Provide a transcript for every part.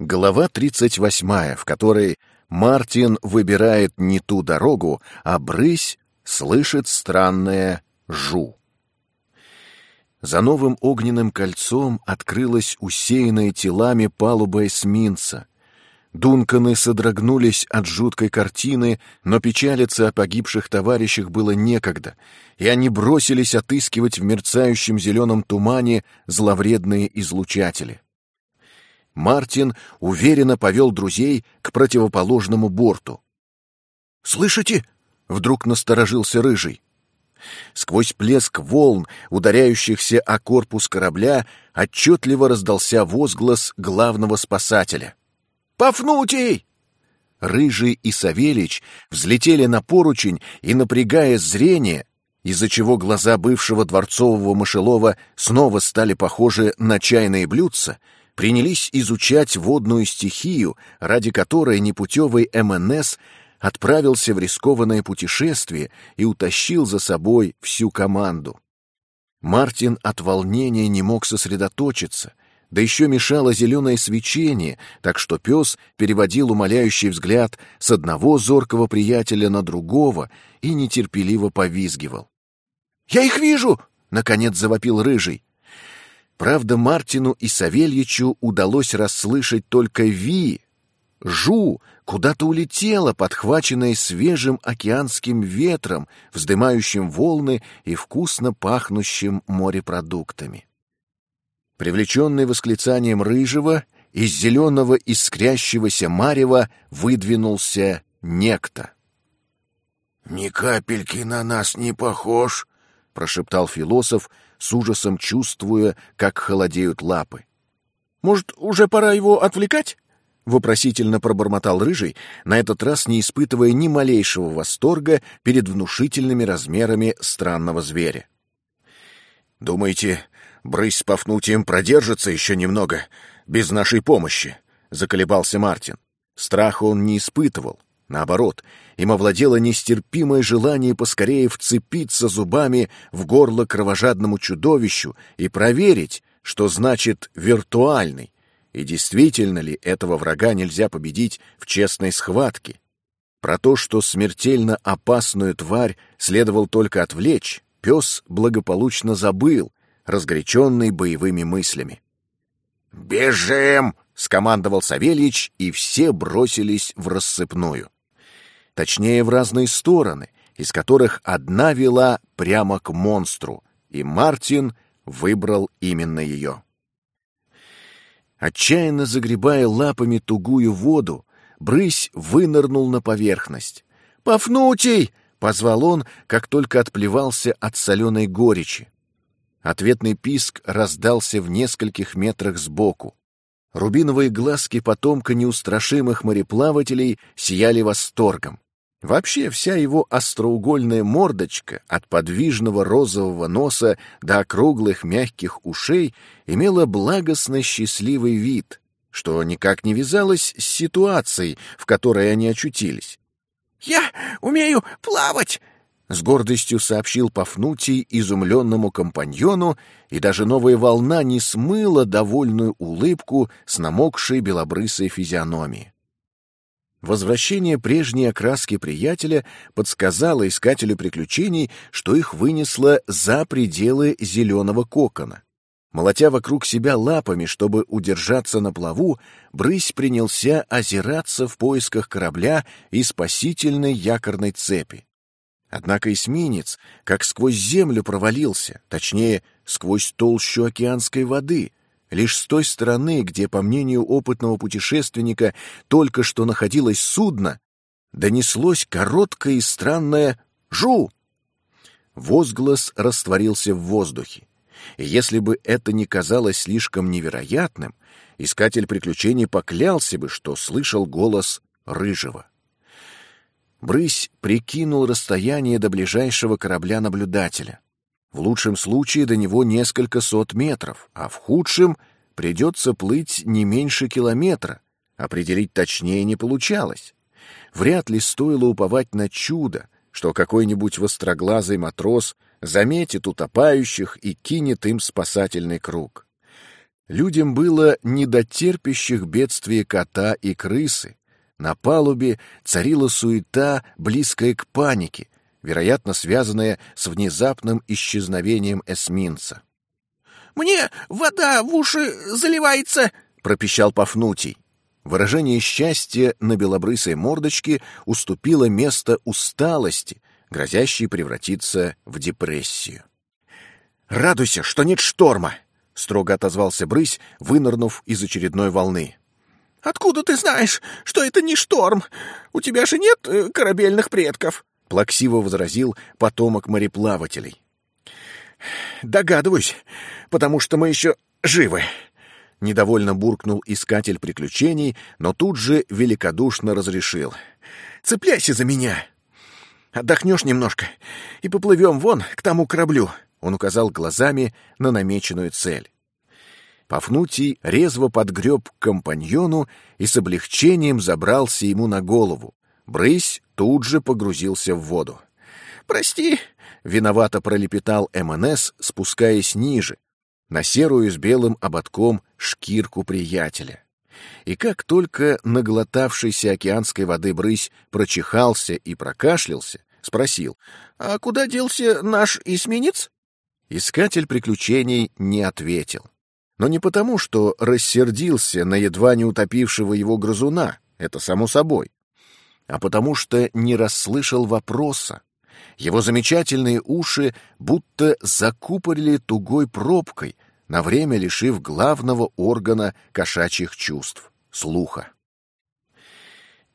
Глава 38, в которой Мартин выбирает не ту дорогу, а брысь слышит странное «жу». За новым огненным кольцом открылась усеянная телами палуба эсминца. Дунканы содрогнулись от жуткой картины, но печалиться о погибших товарищах было некогда, и они бросились отыскивать в мерцающем зеленом тумане зловредные излучатели. Мартин уверенно повел друзей к противоположному борту. «Слышите?» — вдруг насторожился Рыжий. Сквозь плеск волн, ударяющихся о корпус корабля, отчетливо раздался возглас главного спасателя. «Пафнутий!» Рыжий и Савельич взлетели на поручень и, напрягая зрение, из-за чего глаза бывшего дворцового мышелова снова стали похожи на чайные блюдца, принялись изучать водную стихию, ради которой непутевый МНС отправился в рискованное путешествие и утащил за собой всю команду. Мартин от волнения не мог сосредоточиться, да еще мешало зеленое свечение, так что пес переводил умоляющий взгляд с одного зоркого приятеля на другого и нетерпеливо повизгивал. «Я их вижу!» — наконец завопил Рыжий. Правда, Мартину и Савельичу удалось расслышать только «ви». «Жу» куда-то улетела, подхваченная свежим океанским ветром, вздымающим волны и вкусно пахнущим морепродуктами. Привлеченный восклицанием рыжего, из зеленого искрящегося марева выдвинулся некто. «Ни капельки на нас не похож», — прошептал философ, с ужасом чувствуя, как холодеют лапы. «Может, уже пора его отвлекать?» — вопросительно пробормотал Рыжий, на этот раз не испытывая ни малейшего восторга перед внушительными размерами странного зверя. «Думаете, брысь с Пафнутием продержится еще немного, без нашей помощи?» — заколебался Мартин. Страха он не испытывал, Наоборот, им овладело нестерпимое желание поскорее вцепиться зубами в горло кровожадному чудовищу и проверить, что значит «виртуальный», и действительно ли этого врага нельзя победить в честной схватке. Про то, что смертельно опасную тварь следовал только отвлечь, пес благополучно забыл, разгоряченный боевыми мыслями. «Бежим!» — скомандовал Савельич, и все бросились в рассыпную точнее в разные стороны, из которых одна вела прямо к монстру, и Мартин выбрал именно ее. Отчаянно загребая лапами тугую воду, брысь вынырнул на поверхность. «Пафнутий!» — позвал он, как только отплевался от соленой горечи. Ответный писк раздался в нескольких метрах сбоку. Рубиновые глазки потомка неустрашимых мореплавателей сияли восторгом. Вообще вся его остроугольная мордочка от подвижного розового носа до округлых мягких ушей имела благостно счастливый вид, что никак не вязалось с ситуацией, в которой они очутились. «Я умею плавать!» — с гордостью сообщил Пафнутий изумленному компаньону, и даже новая волна не смыла довольную улыбку с намокшей белобрысой физиономии. Возвращение прежней окраски приятеля подсказало искателю приключений, что их вынесло за пределы зеленого кокона. Молотя вокруг себя лапами, чтобы удержаться на плаву, брысь принялся озираться в поисках корабля и спасительной якорной цепи. Однако эсминец как сквозь землю провалился, точнее, сквозь толщу океанской воды — Лишь с той стороны, где, по мнению опытного путешественника, только что находилось судно, донеслось короткое и странное «Жу!». Возглас растворился в воздухе. И если бы это не казалось слишком невероятным, искатель приключений поклялся бы, что слышал голос Рыжего. Брысь прикинул расстояние до ближайшего корабля-наблюдателя. В лучшем случае до него несколько сот метров, а в худшем придется плыть не меньше километра. Определить точнее не получалось. Вряд ли стоило уповать на чудо, что какой-нибудь востроглазый матрос заметит утопающих и кинет им спасательный круг. Людям было не до терпящих бедствия кота и крысы. На палубе царила суета, близкая к панике, вероятно, связанная с внезапным исчезновением эсминца. «Мне вода в уши заливается!» — пропищал Пафнутий. Выражение счастья на белобрысой мордочке уступило место усталости, грозящей превратиться в депрессию. «Радуйся, что нет шторма!» — строго отозвался Брысь, вынырнув из очередной волны. «Откуда ты знаешь, что это не шторм? У тебя же нет э, корабельных предков!» — плаксиво возразил потомок мореплавателей. «Догадываюсь, потому что мы еще живы!» Недовольно буркнул искатель приключений, но тут же великодушно разрешил. «Цепляйся за меня! Отдохнешь немножко и поплывем вон к тому кораблю!» Он указал глазами на намеченную цель. Пафнутий резво подгреб к компаньону и с облегчением забрался ему на голову. Брысь тут же погрузился в воду. «Прости!» — виновато пролепетал МНС, спускаясь ниже, на серую с белым ободком шкирку приятеля. И как только наглотавшийся океанской воды брысь прочихался и прокашлялся, спросил, «А куда делся наш эсминец?» Искатель приключений не ответил. Но не потому, что рассердился на едва не утопившего его грызуна, это само собой, а потому что не расслышал вопроса. Его замечательные уши будто закупорили тугой пробкой, на время лишив главного органа кошачьих чувств — слуха.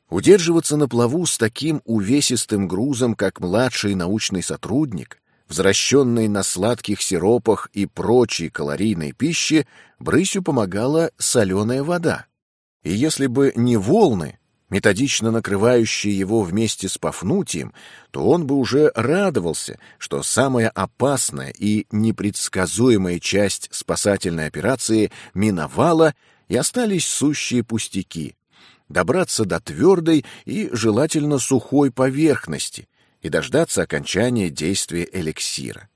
Удерживаться на плаву с таким увесистым грузом, как младший научный сотрудник, Возвращенной на сладких сиропах и прочей калорийной пище, брысью помогала соленая вода. И если бы не волны, методично накрывающие его вместе с Пафнутием, то он бы уже радовался, что самая опасная и непредсказуемая часть спасательной операции миновала и остались сущие пустяки — добраться до твердой и желательно сухой поверхности, и дождаться окончания действия эликсира.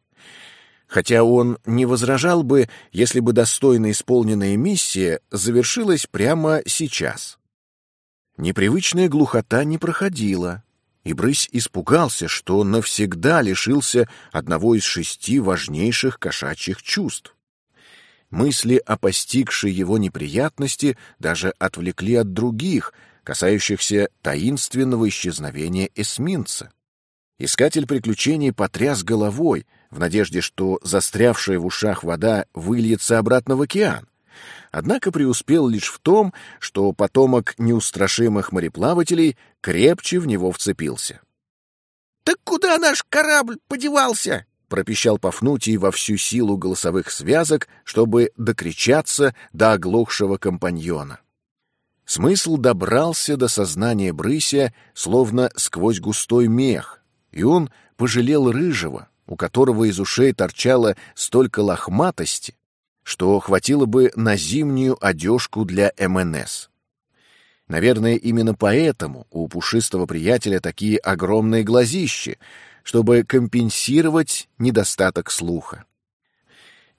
Хотя он не возражал бы, если бы достойно исполненная миссия завершилась прямо сейчас. Непривычная глухота не проходила, и Брысь испугался, что навсегда лишился одного из шести важнейших кошачьих чувств. Мысли о постигшей его неприятности даже отвлекли от других, касающихся таинственного исчезновения эсминца. Искатель приключений потряс головой в надежде, что застрявшая в ушах вода выльется обратно в океан. Однако преуспел лишь в том, что потомок неустрашимых мореплавателей крепче в него вцепился. «Так куда наш корабль подевался?» — пропищал Пафнутий во всю силу голосовых связок, чтобы докричаться до оглохшего компаньона. Смысл добрался до сознания Брыся, словно сквозь густой мех, и он пожалел рыжего, у которого из ушей торчало столько лохматости, что хватило бы на зимнюю одежку для МНС. Наверное, именно поэтому у пушистого приятеля такие огромные глазищи, чтобы компенсировать недостаток слуха.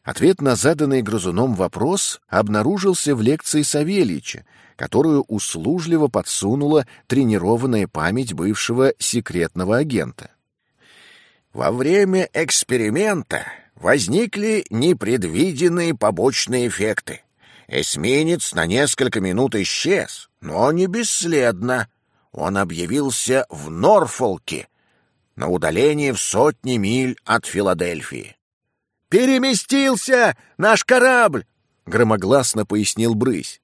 Ответ на заданный грызуном вопрос обнаружился в лекции Савельича, которую услужливо подсунула тренированная память бывшего секретного агента. Во время эксперимента возникли непредвиденные побочные эффекты. Эсминец на несколько минут исчез, но не бесследно. Он объявился в Норфолке, на удалении в сотни миль от Филадельфии. «Переместился наш корабль!» — громогласно пояснил Брысь.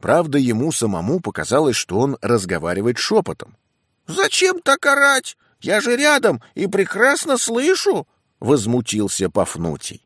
Правда, ему самому показалось, что он разговаривает шепотом. «Зачем так орать? Я же рядом и прекрасно слышу!» — возмутился Пафнутий.